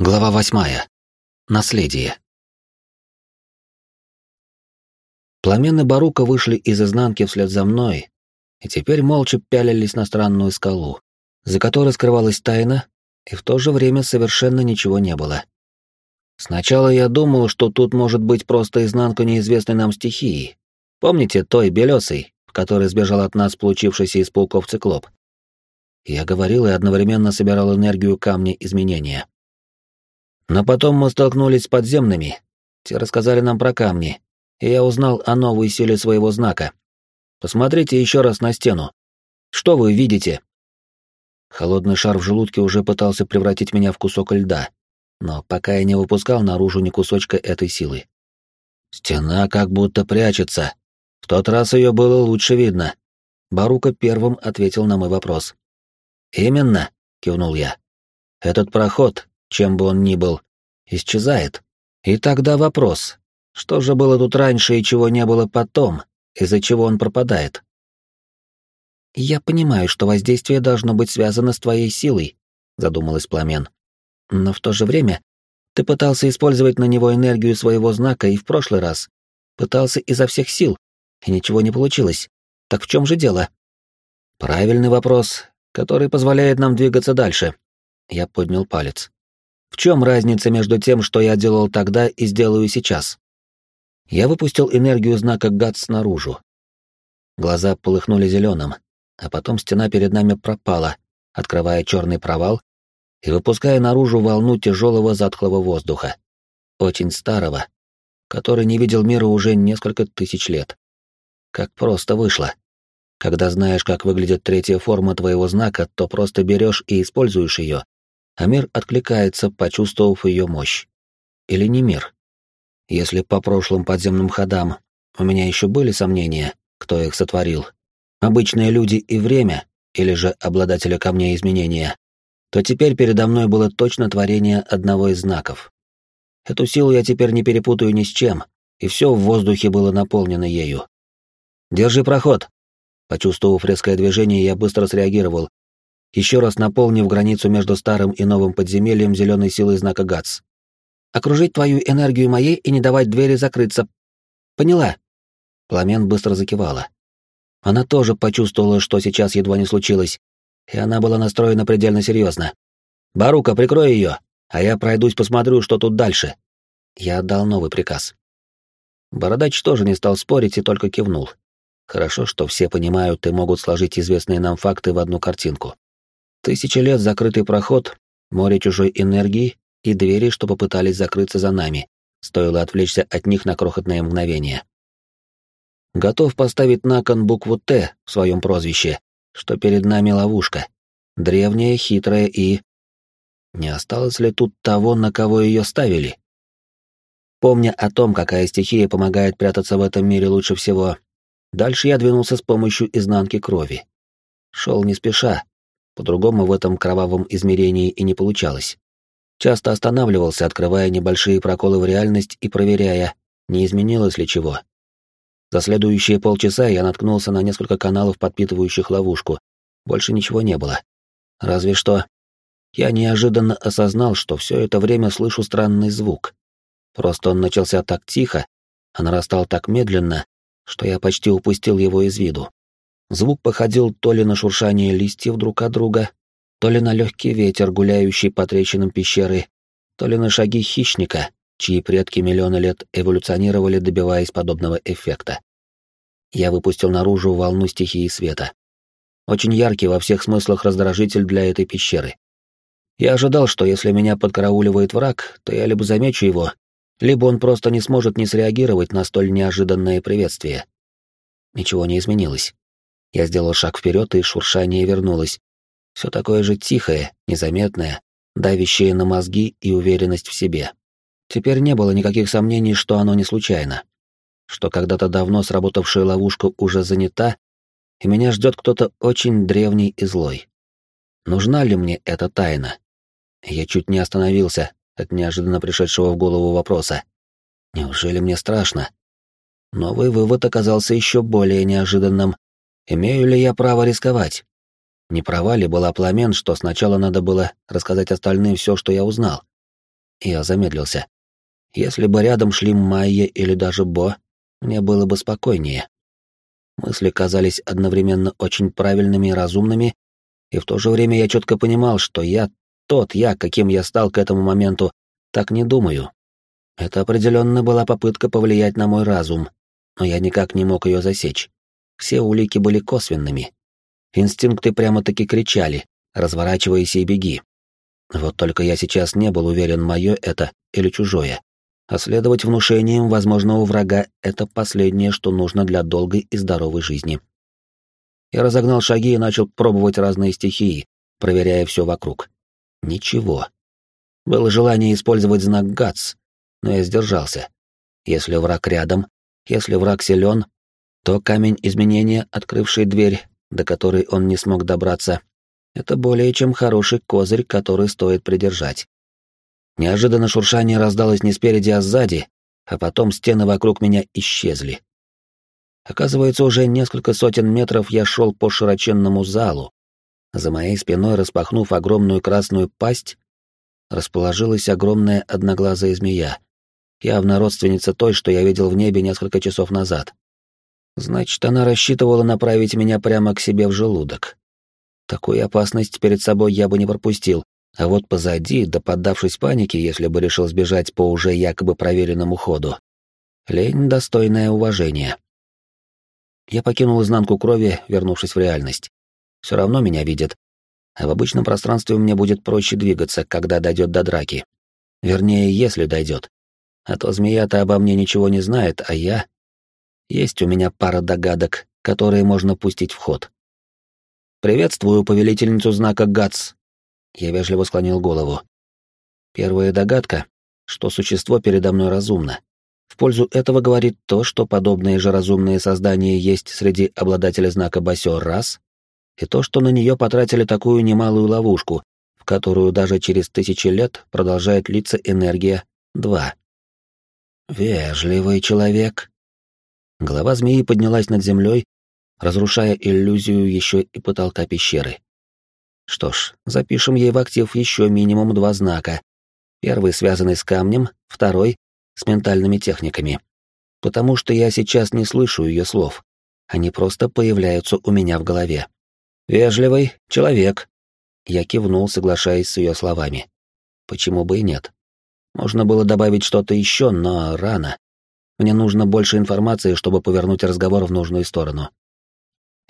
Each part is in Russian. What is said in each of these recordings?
Глава восьмая. Наследие. Пламены Барука вышли из изнанки вслед за мной, и теперь молча пялились на странную скалу, за которой скрывалась тайна, и в то же время совершенно ничего не было. Сначала я думал, что тут может быть просто изнанка неизвестной нам стихии. Помните той белесой, в которой сбежал от нас получившийся из пауков циклоп? Я говорил и одновременно собирал энергию камня изменения. Но потом мы столкнулись с подземными. Те рассказали нам про камни, и я узнал о новой силе своего знака. Посмотрите еще раз на стену. Что вы видите? Холодный шар в желудке уже пытался превратить меня в кусок льда, но пока я не выпускал наружу ни кусочка этой силы. Стена как будто прячется. В тот раз ее было лучше видно. Барука первым ответил на мой вопрос. «Именно», — кивнул я. «Этот проход, чем бы он ни был, исчезает. И тогда вопрос, что же было тут раньше и чего не было потом, из-за чего он пропадает? «Я понимаю, что воздействие должно быть связано с твоей силой», — задумалась Пламен. «Но в то же время ты пытался использовать на него энергию своего знака и в прошлый раз. Пытался изо всех сил, и ничего не получилось. Так в чем же дело?» «Правильный вопрос, который позволяет нам двигаться дальше». Я поднял палец. В чем разница между тем, что я делал тогда и сделаю сейчас? Я выпустил энергию знака ГАТС наружу. Глаза полыхнули зеленым, а потом стена перед нами пропала, открывая черный провал и выпуская наружу волну тяжелого затхлого воздуха. Очень старого, который не видел мира уже несколько тысяч лет. Как просто вышло. Когда знаешь, как выглядит третья форма твоего знака, то просто берешь и используешь ее, а мир откликается, почувствовав ее мощь. Или не мир? Если по прошлым подземным ходам у меня еще были сомнения, кто их сотворил, обычные люди и время, или же обладатели камней изменения, то теперь передо мной было точно творение одного из знаков. Эту силу я теперь не перепутаю ни с чем, и все в воздухе было наполнено ею. «Держи проход!» Почувствовав резкое движение, я быстро среагировал еще раз наполнив границу между старым и новым подземельем зеленой силой знака ГАЦ. «Окружить твою энергию моей и не давать двери закрыться. Поняла?» Пламен быстро закивала. Она тоже почувствовала, что сейчас едва не случилось, и она была настроена предельно серьезно. «Барука, прикрой ее, а я пройдусь посмотрю, что тут дальше». Я отдал новый приказ. Бородач тоже не стал спорить и только кивнул. Хорошо, что все понимают и могут сложить известные нам факты в одну картинку. Тысячи лет закрытый проход, море чужой энергии и двери, что попытались закрыться за нами, стоило отвлечься от них на крохотное мгновение. Готов поставить на кон букву «Т» в своем прозвище, что перед нами ловушка, древняя, хитрая и... Не осталось ли тут того, на кого ее ставили? Помня о том, какая стихия помогает прятаться в этом мире лучше всего, дальше я двинулся с помощью изнанки крови. Шел не спеша, по-другому в этом кровавом измерении и не получалось. Часто останавливался, открывая небольшие проколы в реальность и проверяя, не изменилось ли чего. За следующие полчаса я наткнулся на несколько каналов, подпитывающих ловушку. Больше ничего не было. Разве что я неожиданно осознал, что все это время слышу странный звук. Просто он начался так тихо, а нарастал так медленно, что я почти упустил его из виду. Звук походил то ли на шуршание листьев друг от друга, то ли на легкий ветер, гуляющий по трещинам пещеры, то ли на шаги хищника, чьи предки миллионы лет эволюционировали, добиваясь подобного эффекта. Я выпустил наружу волну стихии света. Очень яркий во всех смыслах раздражитель для этой пещеры. Я ожидал, что если меня подкарауливает враг, то я либо замечу его, либо он просто не сможет не среагировать на столь неожиданное приветствие. Ничего не изменилось. Я сделал шаг вперед, и шуршание вернулось. Все такое же тихое, незаметное, давящее на мозги и уверенность в себе. Теперь не было никаких сомнений, что оно не случайно. Что когда-то давно сработавшая ловушка уже занята, и меня ждет кто-то очень древний и злой. Нужна ли мне эта тайна? Я чуть не остановился от неожиданно пришедшего в голову вопроса. Неужели мне страшно? Новый вывод оказался еще более неожиданным, Имею ли я право рисковать? Не права ли была пламен, что сначала надо было рассказать остальным все, что я узнал? Я замедлился. Если бы рядом шли Майя или даже Бо, мне было бы спокойнее. Мысли казались одновременно очень правильными и разумными, и в то же время я четко понимал, что я, тот я, каким я стал к этому моменту, так не думаю. Это определенно была попытка повлиять на мой разум, но я никак не мог ее засечь. Все улики были косвенными. Инстинкты прямо-таки кричали «разворачивайся и беги». Вот только я сейчас не был уверен, мое это или чужое. А следовать внушениям возможного врага — это последнее, что нужно для долгой и здоровой жизни. Я разогнал шаги и начал пробовать разные стихии, проверяя все вокруг. Ничего. Было желание использовать знак ГАЦ, но я сдержался. Если враг рядом, если враг силен, то камень изменения, открывший дверь, до которой он не смог добраться, это более чем хороший козырь, который стоит придержать. Неожиданно шуршание раздалось не спереди, а сзади, а потом стены вокруг меня исчезли. Оказывается, уже несколько сотен метров я шел по широченному залу. За моей спиной, распахнув огромную красную пасть, расположилась огромная одноглазая змея, явно родственница той, что я видел в небе несколько часов назад. Значит, она рассчитывала направить меня прямо к себе в желудок. Такую опасность перед собой я бы не пропустил, а вот позади, да поддавшись панике, если бы решил сбежать по уже якобы проверенному ходу. Лень достойное уважения. Я покинул изнанку крови, вернувшись в реальность. Все равно меня видят. А в обычном пространстве мне будет проще двигаться, когда дойдет до драки. Вернее, если дойдет. А то змея-то обо мне ничего не знает, а я... Есть у меня пара догадок, которые можно пустить в ход. «Приветствую повелительницу знака ГАЦ». Я вежливо склонил голову. Первая догадка, что существо передо мной разумно. В пользу этого говорит то, что подобные же разумные создания есть среди обладателей знака Басё раз, и то, что на нее потратили такую немалую ловушку, в которую даже через тысячи лет продолжает литься энергия два. «Вежливый человек», Голова змеи поднялась над землей, разрушая иллюзию еще и потолка пещеры. Что ж, запишем ей в актив еще минимум два знака. Первый связанный с камнем, второй — с ментальными техниками. Потому что я сейчас не слышу ее слов. Они просто появляются у меня в голове. «Вежливый человек». Я кивнул, соглашаясь с ее словами. Почему бы и нет? Можно было добавить что-то еще, но рано. Мне нужно больше информации, чтобы повернуть разговор в нужную сторону.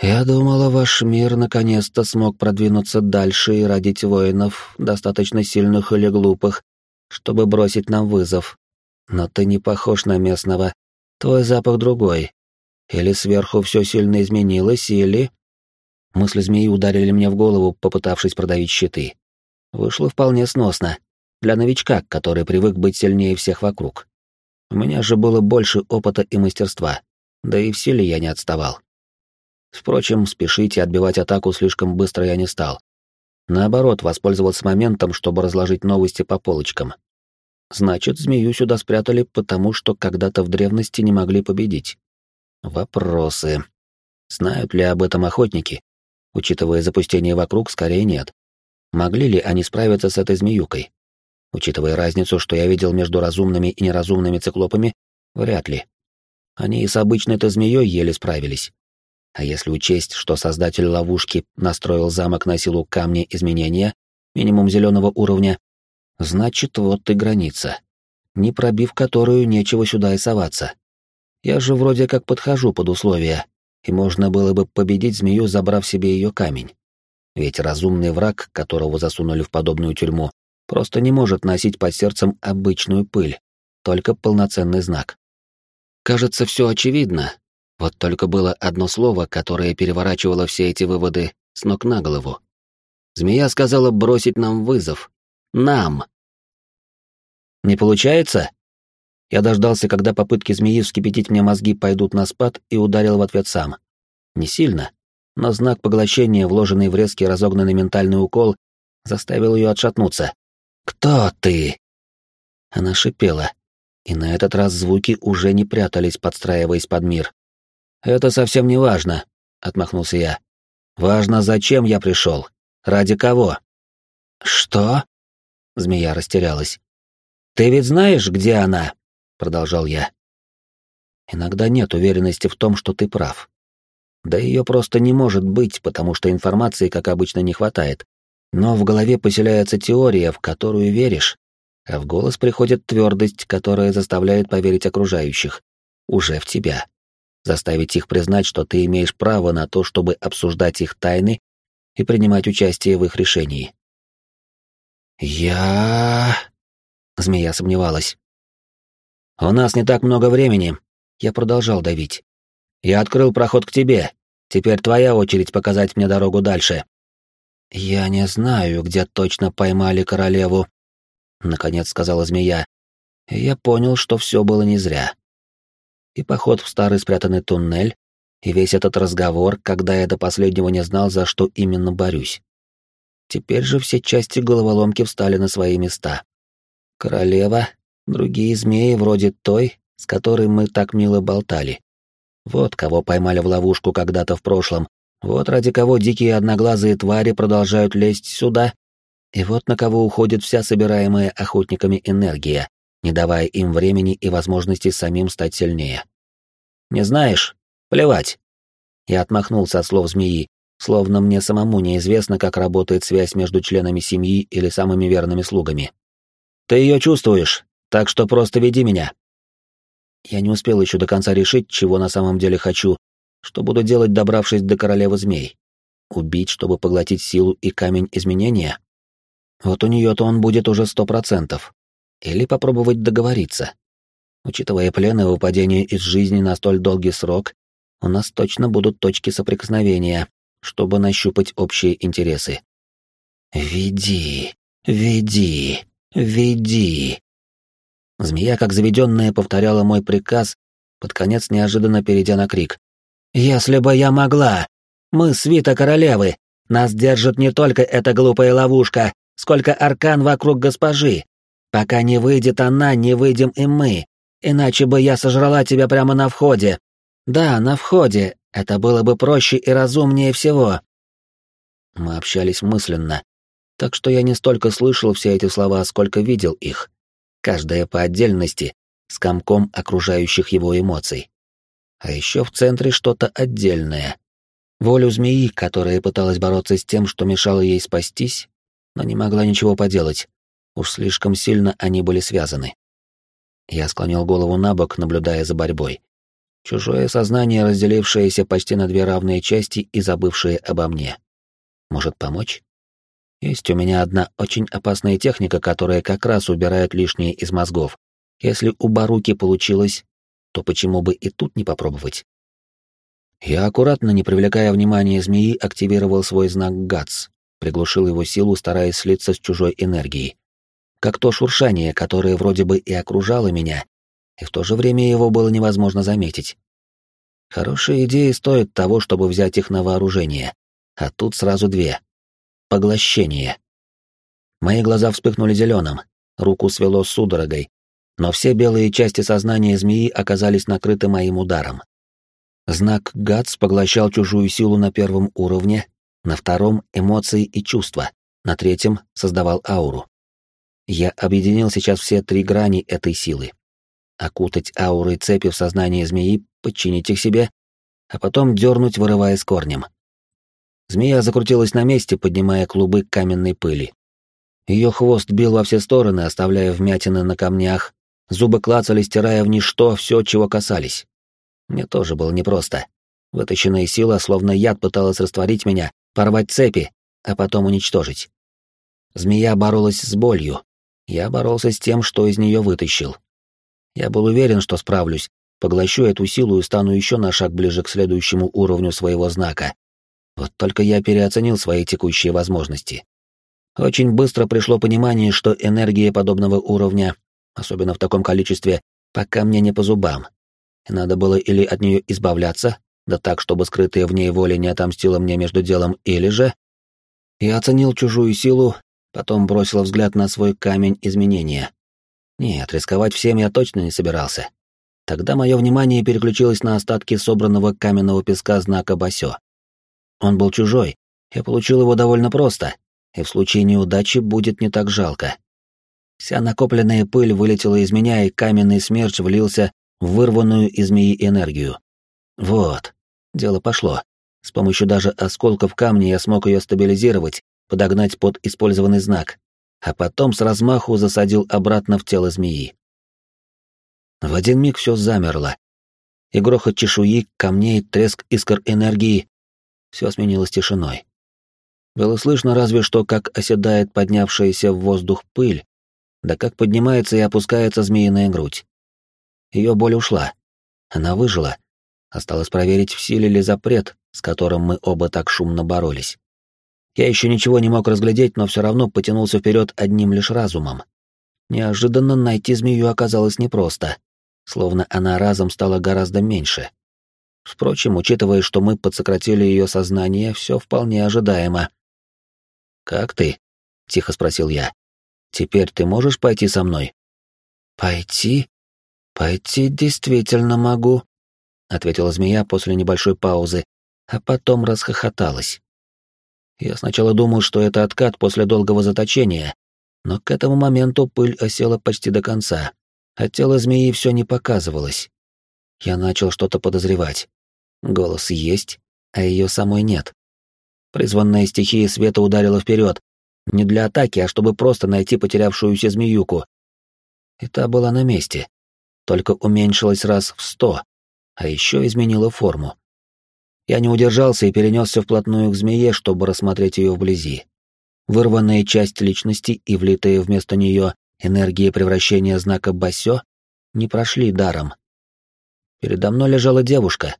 Я думала, ваш мир наконец-то смог продвинуться дальше и родить воинов, достаточно сильных или глупых, чтобы бросить нам вызов. Но ты не похож на местного. Твой запах другой. Или сверху все сильно изменилось, или... Мысли змеи ударили мне в голову, попытавшись продавить щиты. Вышло вполне сносно. Для новичка, который привык быть сильнее всех вокруг. У меня же было больше опыта и мастерства, да и в силе я не отставал. Впрочем, спешить и отбивать атаку слишком быстро я не стал. Наоборот, воспользовался моментом, чтобы разложить новости по полочкам. Значит, змею сюда спрятали, потому что когда-то в древности не могли победить. Вопросы. Знают ли об этом охотники? Учитывая запустение вокруг, скорее нет. Могли ли они справиться с этой змеюкой? Учитывая разницу, что я видел между разумными и неразумными циклопами, вряд ли. Они и с обычной-то змеей еле справились. А если учесть, что создатель ловушки настроил замок на силу камня изменения, минимум зеленого уровня, значит, вот и граница, не пробив которую нечего сюда и соваться. Я же вроде как подхожу под условия, и можно было бы победить змею, забрав себе ее камень. Ведь разумный враг, которого засунули в подобную тюрьму, просто не может носить под сердцем обычную пыль, только полноценный знак. Кажется, все очевидно. Вот только было одно слово, которое переворачивало все эти выводы с ног на голову. Змея сказала бросить нам вызов. Нам. Не получается? Я дождался, когда попытки змеи вскипятить мне мозги пойдут на спад, и ударил в ответ сам. Не сильно, но знак поглощения, вложенный в резкий разогнанный ментальный укол, заставил ее отшатнуться. «Кто ты?» Она шипела, и на этот раз звуки уже не прятались, подстраиваясь под мир. «Это совсем не важно», — отмахнулся я. «Важно, зачем я пришел. Ради кого?» «Что?» — змея растерялась. «Ты ведь знаешь, где она?» — продолжал я. «Иногда нет уверенности в том, что ты прав. Да ее просто не может быть, потому что информации, как обычно, не хватает. Но в голове поселяется теория, в которую веришь, а в голос приходит твердость, которая заставляет поверить окружающих. Уже в тебя. Заставить их признать, что ты имеешь право на то, чтобы обсуждать их тайны и принимать участие в их решении. «Я...» Змея сомневалась. «У нас не так много времени». Я продолжал давить. «Я открыл проход к тебе. Теперь твоя очередь показать мне дорогу дальше». «Я не знаю, где точно поймали королеву», — наконец сказала змея. я понял, что все было не зря. И поход в старый спрятанный туннель, и весь этот разговор, когда я до последнего не знал, за что именно борюсь. Теперь же все части головоломки встали на свои места. Королева, другие змеи вроде той, с которой мы так мило болтали. Вот кого поймали в ловушку когда-то в прошлом, вот ради кого дикие одноглазые твари продолжают лезть сюда, и вот на кого уходит вся собираемая охотниками энергия, не давая им времени и возможности самим стать сильнее. «Не знаешь? Плевать!» Я отмахнулся от слов змеи, словно мне самому неизвестно, как работает связь между членами семьи или самыми верными слугами. «Ты ее чувствуешь, так что просто веди меня!» Я не успел еще до конца решить, чего на самом деле хочу, что буду делать, добравшись до королевы змей? Убить, чтобы поглотить силу и камень изменения? Вот у нее-то он будет уже сто процентов. Или попробовать договориться. Учитывая плены и выпадение из жизни на столь долгий срок, у нас точно будут точки соприкосновения, чтобы нащупать общие интересы. «Веди, веди, веди!» Змея, как заведенная, повторяла мой приказ, под конец неожиданно перейдя на крик. «Если бы я могла! Мы свита королевы! Нас держит не только эта глупая ловушка, сколько аркан вокруг госпожи. Пока не выйдет она, не выйдем и мы. Иначе бы я сожрала тебя прямо на входе. Да, на входе. Это было бы проще и разумнее всего». Мы общались мысленно, так что я не столько слышал все эти слова, сколько видел их. Каждая по отдельности, с комком окружающих его эмоций. А еще в центре что-то отдельное. Волю змеи, которая пыталась бороться с тем, что мешало ей спастись, но не могла ничего поделать. Уж слишком сильно они были связаны. Я склонил голову на бок, наблюдая за борьбой. Чужое сознание, разделившееся почти на две равные части и забывшее обо мне. Может помочь? Есть у меня одна очень опасная техника, которая как раз убирает лишнее из мозгов. Если у Баруки получилось, то почему бы и тут не попробовать? Я аккуратно, не привлекая внимания змеи, активировал свой знак ГАЦ, приглушил его силу, стараясь слиться с чужой энергией. Как то шуршание, которое вроде бы и окружало меня, и в то же время его было невозможно заметить. Хорошие идеи стоят того, чтобы взять их на вооружение, а тут сразу две. Поглощение. Мои глаза вспыхнули зеленым, руку свело судорогой, но все белые части сознания змеи оказались накрыты моим ударом. Знак ГАЦ поглощал чужую силу на первом уровне, на втором — эмоции и чувства, на третьем — создавал ауру. Я объединил сейчас все три грани этой силы. Окутать аурой цепи в сознание змеи, подчинить их себе, а потом дернуть, вырывая с корнем. Змея закрутилась на месте, поднимая клубы каменной пыли. Ее хвост бил во все стороны, оставляя вмятины на камнях, Зубы клацали, стирая в ничто все, чего касались. Мне тоже было непросто. Вытащенная сила, словно яд, пыталась растворить меня, порвать цепи, а потом уничтожить. Змея боролась с болью. Я боролся с тем, что из нее вытащил. Я был уверен, что справлюсь, поглощу эту силу и стану еще на шаг ближе к следующему уровню своего знака. Вот только я переоценил свои текущие возможности. Очень быстро пришло понимание, что энергия подобного уровня особенно в таком количестве, пока мне не по зубам. И надо было или от нее избавляться, да так, чтобы скрытая в ней воля не отомстила мне между делом, или же... Я оценил чужую силу, потом бросил взгляд на свой камень изменения. Нет, рисковать всем я точно не собирался. Тогда мое внимание переключилось на остатки собранного каменного песка знака Басё. Он был чужой, я получил его довольно просто, и в случае неудачи будет не так жалко. Вся накопленная пыль вылетела из меня, и каменный смерч влился в вырванную из змеи энергию. Вот, дело пошло. С помощью даже осколков камня я смог ее стабилизировать, подогнать под использованный знак, а потом с размаху засадил обратно в тело змеи. В один миг все замерло. И грохот чешуи, камней, треск искр энергии — все сменилось тишиной. Было слышно разве что, как оседает поднявшаяся в воздух пыль, да как поднимается и опускается змеиная грудь. Ее боль ушла. Она выжила. Осталось проверить, в силе ли запрет, с которым мы оба так шумно боролись. Я еще ничего не мог разглядеть, но все равно потянулся вперед одним лишь разумом. Неожиданно найти змею оказалось непросто, словно она разом стала гораздо меньше. Впрочем, учитывая, что мы подсократили ее сознание, все вполне ожидаемо. «Как ты?» — тихо спросил я. Теперь ты можешь пойти со мной? Пойти? Пойти действительно могу, ответила змея после небольшой паузы, а потом расхохоталась. Я сначала думал, что это откат после долгого заточения, но к этому моменту пыль осела почти до конца, а тело змеи все не показывалось. Я начал что-то подозревать. Голос есть, а ее самой нет. Призванная стихия света ударила вперед, не для атаки, а чтобы просто найти потерявшуюся змеюку. И та была на месте. Только уменьшилась раз в сто, а еще изменила форму. Я не удержался и перенесся вплотную к змее, чтобы рассмотреть ее вблизи. Вырванная часть личности и влитая вместо нее энергия превращения знака Басё не прошли даром. Передо мной лежала девушка,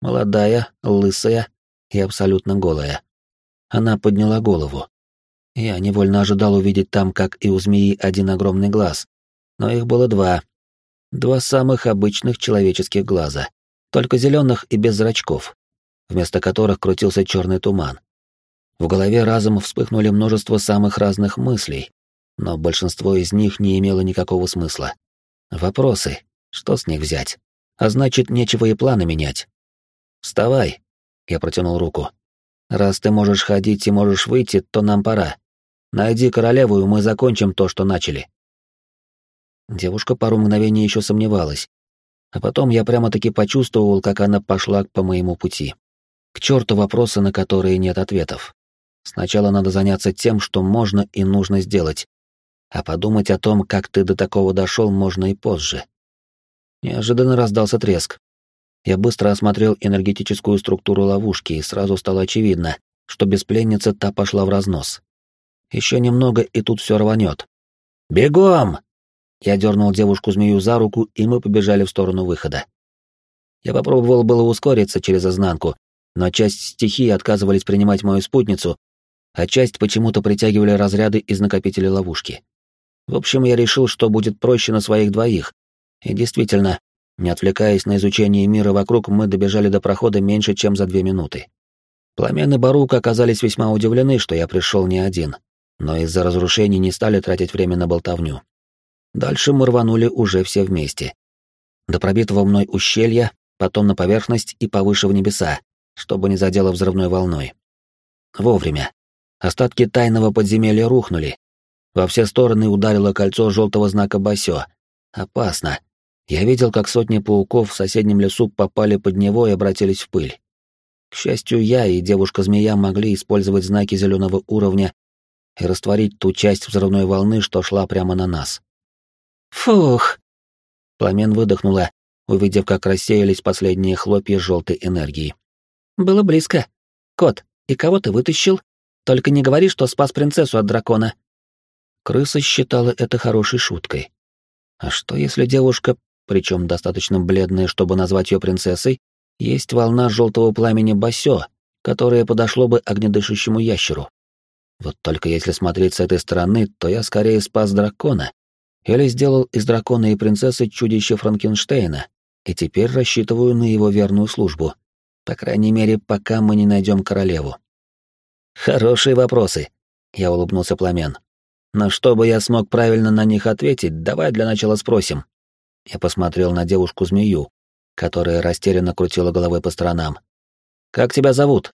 молодая, лысая и абсолютно голая. Она подняла голову. Я невольно ожидал увидеть там, как и у змеи, один огромный глаз. Но их было два. Два самых обычных человеческих глаза, только зеленых и без зрачков, вместо которых крутился черный туман. В голове разом вспыхнули множество самых разных мыслей, но большинство из них не имело никакого смысла. Вопросы, что с них взять? А значит, нечего и планы менять. «Вставай!» — я протянул руку. «Раз ты можешь ходить и можешь выйти, то нам пора. Найди королеву, и мы закончим то, что начали. Девушка пару мгновений еще сомневалась, а потом я прямо-таки почувствовал, как она пошла по моему пути. К черту вопросы, на которые нет ответов. Сначала надо заняться тем, что можно и нужно сделать, а подумать о том, как ты до такого дошел, можно и позже. Неожиданно раздался треск. Я быстро осмотрел энергетическую структуру ловушки, и сразу стало очевидно, что без пленницы та пошла в разнос. Еще немного, и тут все рванет. «Бегом!» Я дернул девушку-змею за руку, и мы побежали в сторону выхода. Я попробовал было ускориться через изнанку, но часть стихии отказывались принимать мою спутницу, а часть почему-то притягивали разряды из накопителя ловушки. В общем, я решил, что будет проще на своих двоих. И действительно, не отвлекаясь на изучение мира вокруг, мы добежали до прохода меньше, чем за две минуты. Пламен и оказались весьма удивлены, что я пришел не один но из-за разрушений не стали тратить время на болтовню. Дальше мы рванули уже все вместе. До пробитого мной ущелья, потом на поверхность и повыше в небеса, чтобы не задело взрывной волной. Вовремя. Остатки тайного подземелья рухнули. Во все стороны ударило кольцо желтого знака Басё. Опасно. Я видел, как сотни пауков в соседнем лесу попали под него и обратились в пыль. К счастью, я и девушка-змея могли использовать знаки зеленого уровня и растворить ту часть взрывной волны, что шла прямо на нас. «Фух!» Пламен выдохнула, увидев, как рассеялись последние хлопья желтой энергии. «Было близко. Кот, и кого ты вытащил? Только не говори, что спас принцессу от дракона». Крыса считала это хорошей шуткой. А что, если девушка, причем достаточно бледная, чтобы назвать ее принцессой, есть волна желтого пламени Басё, которая подошло бы огнедышащему ящеру? Вот только если смотреть с этой стороны, то я скорее спас дракона. Или сделал из дракона и принцессы чудище Франкенштейна, и теперь рассчитываю на его верную службу. По крайней мере, пока мы не найдем королеву. Хорошие вопросы, я улыбнулся Пламен. Но чтобы я смог правильно на них ответить, давай для начала спросим. Я посмотрел на девушку-змею, которая растерянно крутила головой по сторонам. Как тебя зовут?